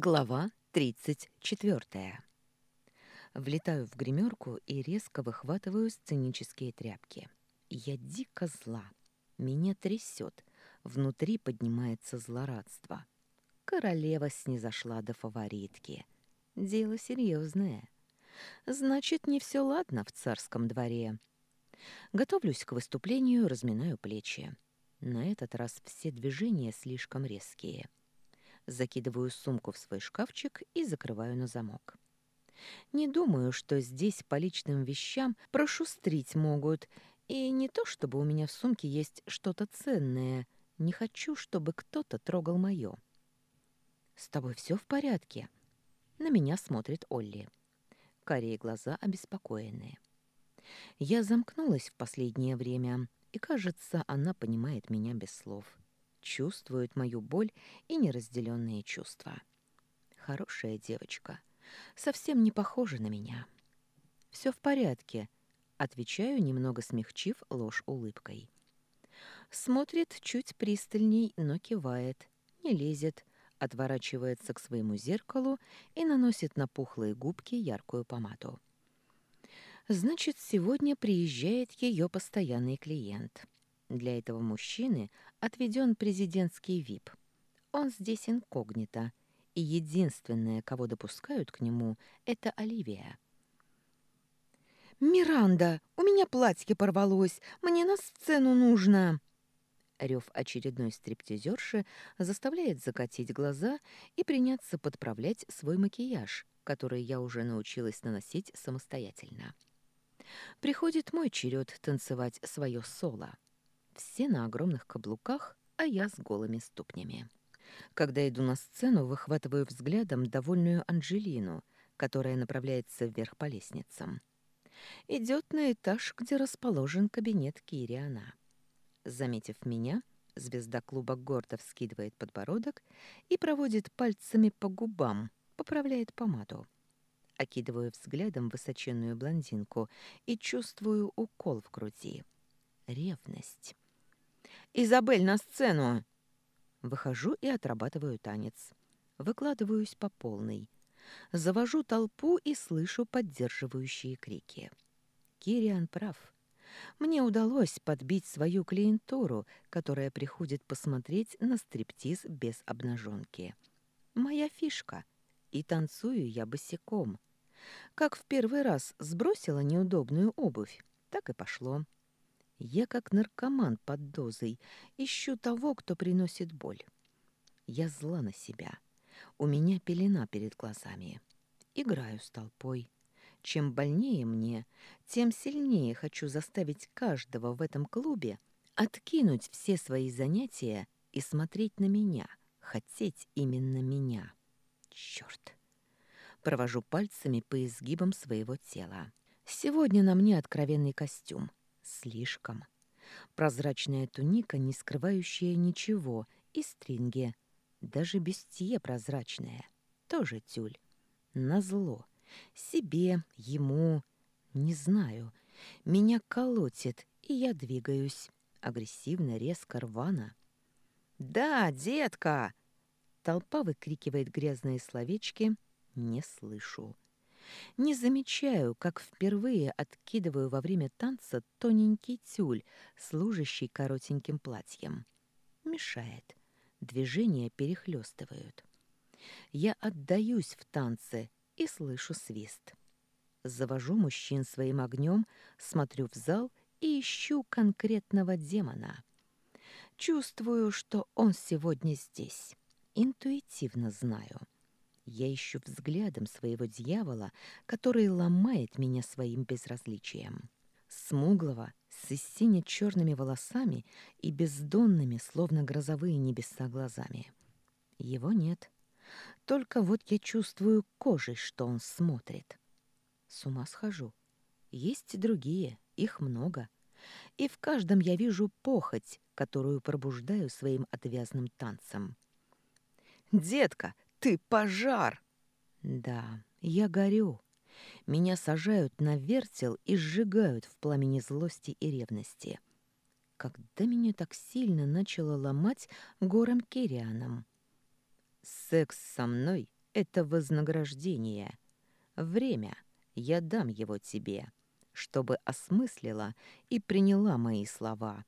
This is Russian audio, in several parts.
Глава 34. Влетаю в гримерку и резко выхватываю сценические тряпки. Я дико зла. Меня трясет. Внутри поднимается злорадство. Королева снизошла до фаворитки. Дело серьезное. Значит, не все ладно в царском дворе. Готовлюсь к выступлению, разминаю плечи. На этот раз все движения слишком резкие — закидываю сумку в свой шкафчик и закрываю на замок. Не думаю, что здесь по личным вещам прошустрить могут, и не то чтобы у меня в сумке есть что-то ценное, не хочу, чтобы кто-то трогал моё. «С тобой все в порядке?» На меня смотрит Олли. Карие глаза обеспокоенные. Я замкнулась в последнее время, и, кажется, она понимает меня без слов чувствует мою боль и неразделенные чувства. Хорошая девочка, совсем не похожа на меня. Все в порядке, отвечаю, немного смягчив ложь улыбкой. Смотрит чуть пристальней, но кивает, не лезет, отворачивается к своему зеркалу и наносит на пухлые губки яркую помаду. Значит, сегодня приезжает ее постоянный клиент. Для этого мужчины отведен президентский ВИП. Он здесь инкогнито, и единственное, кого допускают к нему, это Оливия. «Миранда, у меня платье порвалось, мне на сцену нужно!» Рев очередной стриптизерши заставляет закатить глаза и приняться подправлять свой макияж, который я уже научилась наносить самостоятельно. Приходит мой черед танцевать свое соло. Все на огромных каблуках, а я с голыми ступнями. Когда иду на сцену, выхватываю взглядом довольную Анжелину, которая направляется вверх по лестницам. Идет на этаж, где расположен кабинет Кириана. Заметив меня, звезда клуба гордо вскидывает подбородок и проводит пальцами по губам, поправляет помаду. Окидываю взглядом высоченную блондинку и чувствую укол в груди. Ревность. «Изабель, на сцену!» Выхожу и отрабатываю танец. Выкладываюсь по полной. Завожу толпу и слышу поддерживающие крики. Кириан прав. Мне удалось подбить свою клиентуру, которая приходит посмотреть на стриптиз без обнаженки. Моя фишка. И танцую я босиком. Как в первый раз сбросила неудобную обувь, так и пошло. Я как наркоман под дозой, ищу того, кто приносит боль. Я зла на себя. У меня пелена перед глазами. Играю с толпой. Чем больнее мне, тем сильнее хочу заставить каждого в этом клубе откинуть все свои занятия и смотреть на меня, хотеть именно меня. Черт! Провожу пальцами по изгибам своего тела. Сегодня на мне откровенный костюм. Слишком. Прозрачная туника, не скрывающая ничего, и стринги. Даже бестие прозрачное. Тоже тюль. Назло. Себе, ему. Не знаю. Меня колотит, и я двигаюсь. Агрессивно, резко, рвано. «Да, детка!» Толпа выкрикивает грязные словечки. Не слышу. Не замечаю, как впервые откидываю во время танца тоненький тюль, служащий коротеньким платьем. Мешает. Движения перехлестывают. Я отдаюсь в танце и слышу свист. Завожу мужчин своим огнем, смотрю в зал и ищу конкретного демона. Чувствую, что он сегодня здесь. Интуитивно знаю — я ищу взглядом своего дьявола, который ломает меня своим безразличием. Смуглого, с сине-черными волосами и бездонными, словно грозовые небеса, глазами. Его нет. Только вот я чувствую кожей, что он смотрит. С ума схожу. Есть другие, их много. И в каждом я вижу похоть, которую пробуждаю своим отвязным танцем. «Детка, ты пожар!» «Да, я горю. Меня сажают на вертел и сжигают в пламени злости и ревности. Когда меня так сильно начало ломать гором Кирианом? Секс со мной Это вознаграждение. Время. Я дам его тебе, чтобы осмыслила и приняла мои слова.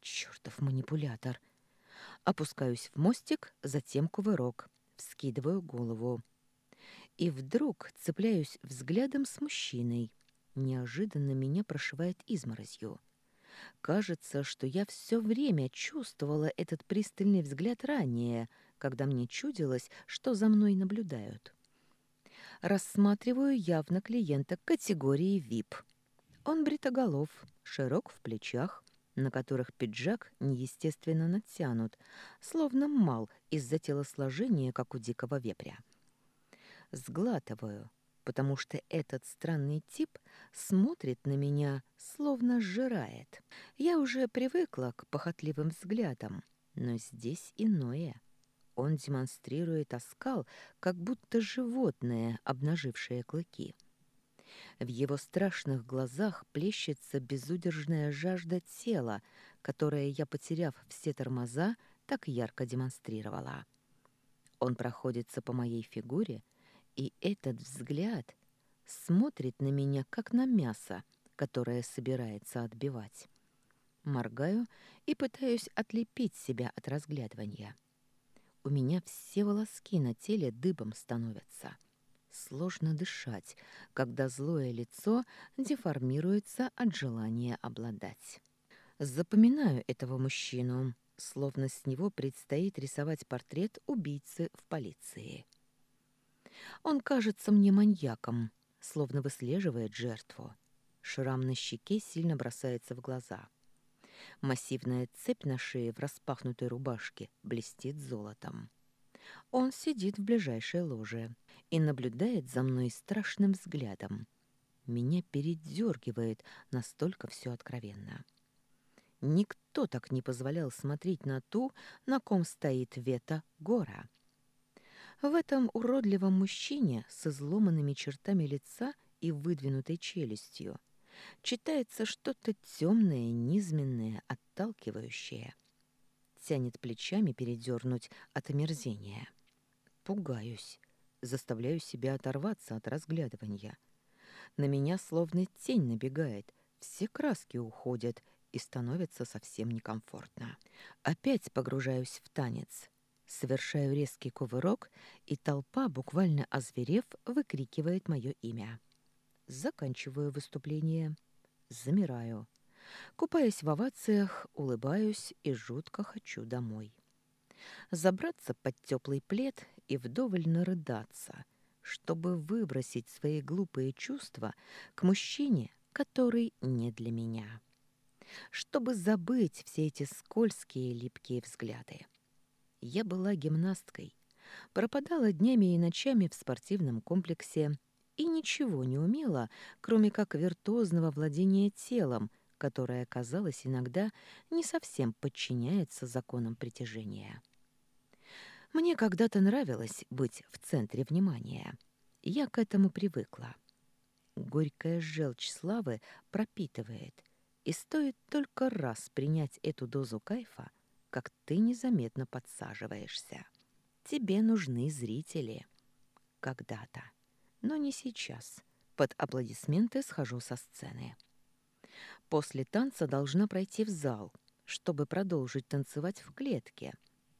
Чёртов манипулятор. Опускаюсь в мостик, затем кувырок. Вскидываю голову. И вдруг цепляюсь взглядом с мужчиной. Неожиданно меня прошивает изморозью. Кажется, что я все время чувствовала этот пристальный взгляд ранее, когда мне чудилось, что за мной наблюдают. Рассматриваю явно клиента категории VIP. Он бритоголов, широк в плечах, на которых пиджак неестественно натянут, словно мал из-за телосложения, как у дикого вепря. Сглатываю, потому что этот странный тип смотрит на меня, словно сжирает. Я уже привыкла к похотливым взглядам, но здесь иное. Он демонстрирует оскал, как будто животное, обнажившее клыки. В его страшных глазах плещется безудержная жажда тела, которое я, потеряв все тормоза, так ярко демонстрировала. Он проходится по моей фигуре, и этот взгляд смотрит на меня, как на мясо, которое собирается отбивать. Моргаю и пытаюсь отлепить себя от разглядывания. У меня все волоски на теле дыбом становятся. Сложно дышать, когда злое лицо деформируется от желания обладать. Запоминаю этого мужчину, словно с него предстоит рисовать портрет убийцы в полиции. Он кажется мне маньяком, словно выслеживает жертву. Шрам на щеке сильно бросается в глаза. Массивная цепь на шее в распахнутой рубашке блестит золотом. Он сидит в ближайшей ложе и наблюдает за мной страшным взглядом. Меня передергивает, настолько все откровенно. Никто так не позволял смотреть на ту, на ком стоит Вета Гора. В этом уродливом мужчине с изломанными чертами лица и выдвинутой челюстью читается что-то темное, низменное, отталкивающее. Тянет плечами передернуть от омерзения. Пугаюсь, заставляю себя оторваться от разглядывания. На меня словно тень набегает, все краски уходят и становится совсем некомфортно. Опять погружаюсь в танец — Совершаю резкий кувырок, и толпа, буквально озверев, выкрикивает мое имя. Заканчиваю выступление. Замираю. Купаясь в овациях, улыбаюсь и жутко хочу домой. Забраться под теплый плед и вдоволь нарыдаться, чтобы выбросить свои глупые чувства к мужчине, который не для меня. Чтобы забыть все эти скользкие липкие взгляды. Я была гимнасткой, пропадала днями и ночами в спортивном комплексе и ничего не умела, кроме как виртуозного владения телом, которое, казалось, иногда не совсем подчиняется законам притяжения. Мне когда-то нравилось быть в центре внимания. Я к этому привыкла. Горькая желчь славы пропитывает, и стоит только раз принять эту дозу кайфа, как ты незаметно подсаживаешься. Тебе нужны зрители. Когда-то. Но не сейчас. Под аплодисменты схожу со сцены. После танца должна пройти в зал, чтобы продолжить танцевать в клетке.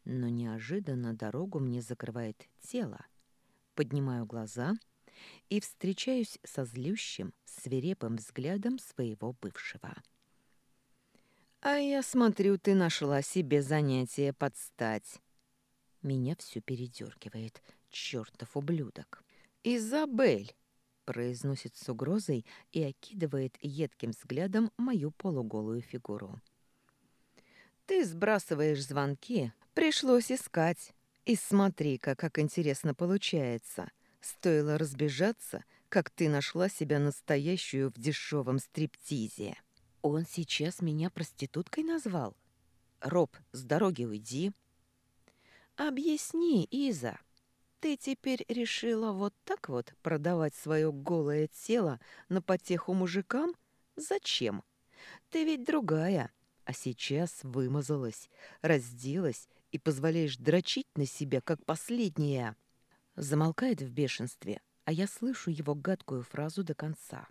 Но неожиданно дорогу мне закрывает тело. Поднимаю глаза и встречаюсь со злющим, свирепым взглядом своего бывшего. «А я смотрю, ты нашла себе занятие подстать». Меня все передергивает, чертов ублюдок. «Изабель!» — произносит с угрозой и окидывает едким взглядом мою полуголую фигуру. «Ты сбрасываешь звонки, пришлось искать. И смотри-ка, как интересно получается. Стоило разбежаться, как ты нашла себя настоящую в дешевом стриптизе». Он сейчас меня проституткой назвал? Роб, с дороги уйди. Объясни, Иза. Ты теперь решила вот так вот продавать свое голое тело на потеху мужикам? Зачем? Ты ведь другая, а сейчас вымазалась, разделась и позволяешь дрочить на себя, как последняя. Замолкает в бешенстве, а я слышу его гадкую фразу до конца.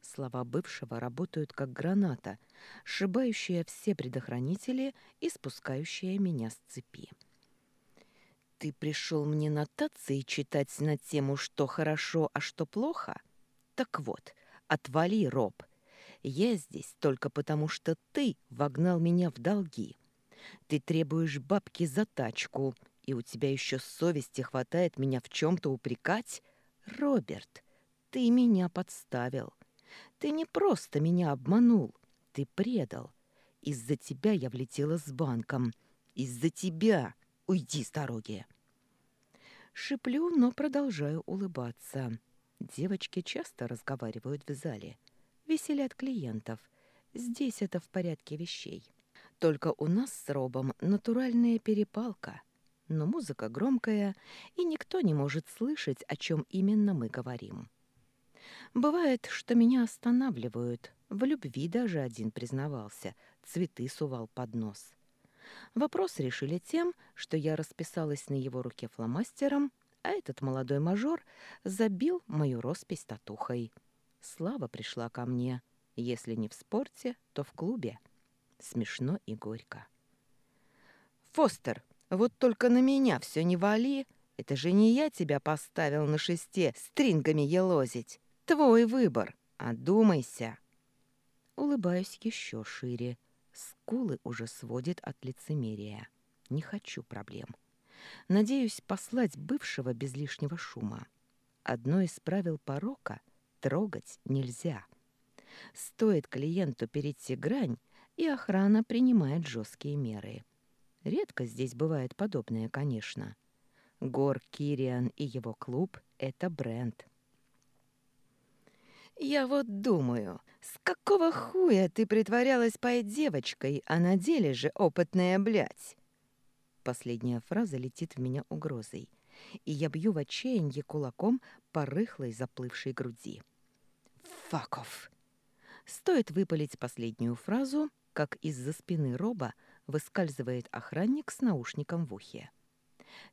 Слова бывшего работают как граната, сшибающая все предохранители и спускающая меня с цепи. «Ты пришел мне нотации читать на тему, что хорошо, а что плохо? Так вот, отвали, Роб. Я здесь только потому, что ты вогнал меня в долги. Ты требуешь бабки за тачку, и у тебя еще совести хватает меня в чем-то упрекать? Роберт, ты меня подставил. Ты не просто меня обманул, ты предал. Из-за тебя я влетела с банком. Из-за тебя. Уйди с дороги. Шиплю, но продолжаю улыбаться. Девочки часто разговаривают в зале. Веселят клиентов. Здесь это в порядке вещей. Только у нас с Робом натуральная перепалка. Но музыка громкая, и никто не может слышать, о чем именно мы говорим. Бывает, что меня останавливают. В любви даже один признавался, цветы сувал под нос. Вопрос решили тем, что я расписалась на его руке фломастером, а этот молодой мажор забил мою роспись татухой. Слава пришла ко мне. Если не в спорте, то в клубе. Смешно и горько. «Фостер, вот только на меня все не вали. Это же не я тебя поставил на шесте стрингами елозить. Твой выбор. Одумайся». Улыбаюсь еще шире. Скулы уже сводит от лицемерия. Не хочу проблем. Надеюсь послать бывшего без лишнего шума. Одно из правил порока — трогать нельзя. Стоит клиенту перейти грань, и охрана принимает жесткие меры. Редко здесь бывает подобное, конечно. Гор Кириан и его клуб — это бренд. «Я вот думаю, с какого хуя ты притворялась пой девочкой, а на деле же опытная блядь?» Последняя фраза летит в меня угрозой, и я бью в отчаянье кулаком по рыхлой заплывшей груди. «Факов!» Стоит выпалить последнюю фразу — как из-за спины Роба выскальзывает охранник с наушником в ухе.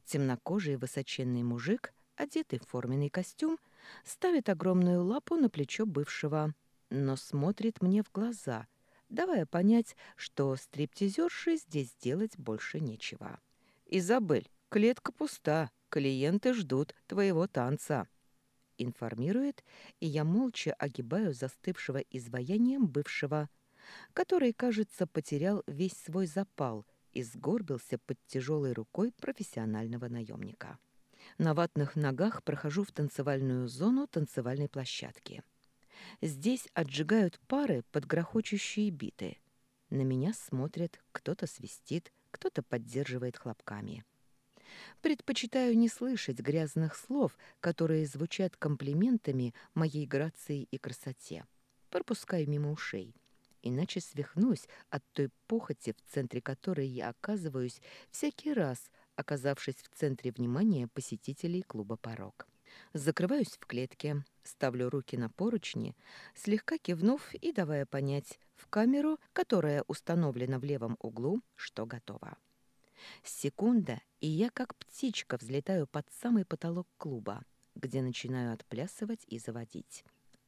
Темнокожий высоченный мужик, одетый в форменный костюм, ставит огромную лапу на плечо бывшего, но смотрит мне в глаза, давая понять, что стриптизерши здесь делать больше нечего. «Изабель, клетка пуста, клиенты ждут твоего танца», информирует, и я молча огибаю застывшего изваянием бывшего, который, кажется, потерял весь свой запал и сгорбился под тяжелой рукой профессионального наемника. На ватных ногах прохожу в танцевальную зону танцевальной площадки. Здесь отжигают пары под грохочущие биты. На меня смотрят, кто-то свистит, кто-то поддерживает хлопками. Предпочитаю не слышать грязных слов, которые звучат комплиментами моей грации и красоте. Пропускаю мимо ушей иначе свихнусь от той похоти, в центре которой я оказываюсь всякий раз, оказавшись в центре внимания посетителей клуба «Порог». Закрываюсь в клетке, ставлю руки на поручни, слегка кивнув и давая понять в камеру, которая установлена в левом углу, что готово. Секунда, и я как птичка взлетаю под самый потолок клуба, где начинаю отплясывать и заводить.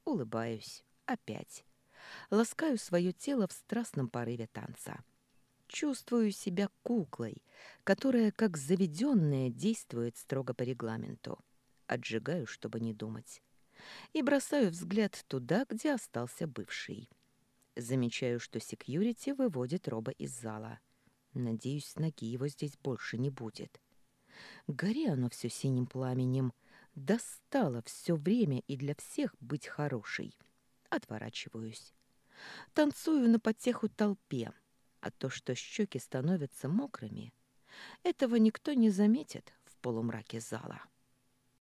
Улыбаюсь. Опять ласкаю свое тело в страстном порыве танца. Чувствую себя куклой, которая, как заведенная, действует строго по регламенту. Отжигаю, чтобы не думать. И бросаю взгляд туда, где остался бывший. Замечаю, что секьюрити выводит Роба из зала. Надеюсь, ноги его здесь больше не будет. Гори оно все синим пламенем. Достало все время и для всех быть хорошей. Отворачиваюсь. Танцую на потеху толпе, а то, что щеки становятся мокрыми, этого никто не заметит в полумраке зала.